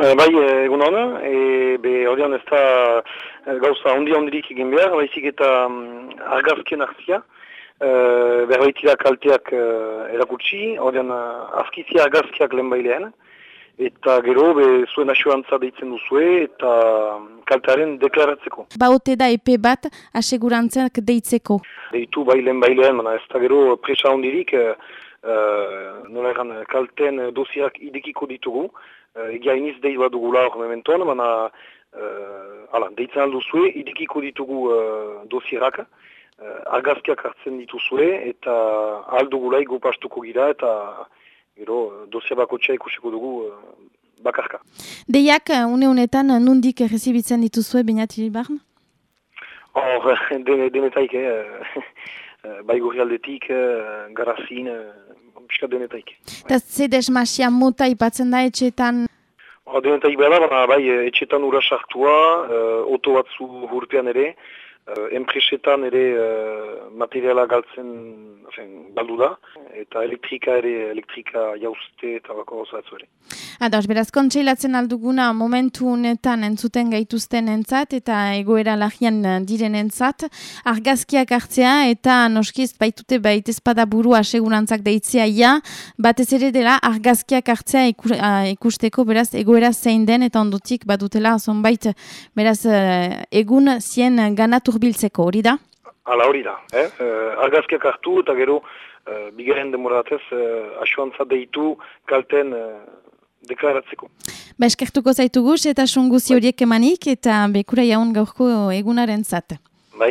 Uh, bai, egun hona, e, be horian ez da gauza ondi ondirik egin behar, baizik eta um, argazkien hartzia, uh, berbaitira kalteak uh, erakutsi, horian azkizia argazkiak lehen bailean, eta gero be zuen asioantza deitzen duzue eta kaltearen deklaratzeko. Baute da epe bat asegurantzak deitzeko? Deitu bai lehen bailean, ez da gero presa ondirik, uh, nola egan kalten dosiak idekiko ditugu, uh, egia iniz dei bat dugula hor mementoan, baina uh, ala, deitzen aldu zue, idikiko ditugu uh, dosierak, uh, argazkiak hartzen dituzue, eta aldugula pastuko gira, eta gero dosia bako txea ikusiko dugu uh, bakarka. Deiak, une honetan, nundik errezibitzen dituzue, bainatiri barn? Hor, denetaik, eh, bai gurri aldetik, garazin, pixka denetaik. Eta zedes masia muta ipatzen da etxetan? Ba, denetaik behar da, bai etxetan ura sartua, uh, oto batzu hurpean ere, uh, enpresetan ere uh, materiala galtzen afen, baldu da, eta elektrika ere, elektrika jauzte eta bako gozatzu ere. Ados, beraz, kontseilatzen alduguna momentu honetan entzuten gaituzten entzat eta egoera lagian diren entzat, argazkiak hartzea eta noskiz baitute baitezpada burua segurantzak deitzea ja, batez ere dela argazkiak hartzea ikusteko beraz egoera zein den eta ondotik badutela zonbait beraz egun zien gana turbiltzeko, hori da? Hala hori da, eh? Uh, argazkiak hartu eta gero uh, bigaren demoratez uh, asuantza deitu kalten deklaratzeko. Ba, eskertuko zaitugu, eta sunguzi horiek emanik, eta bekura jaun gaurko egunaren zat. Ba,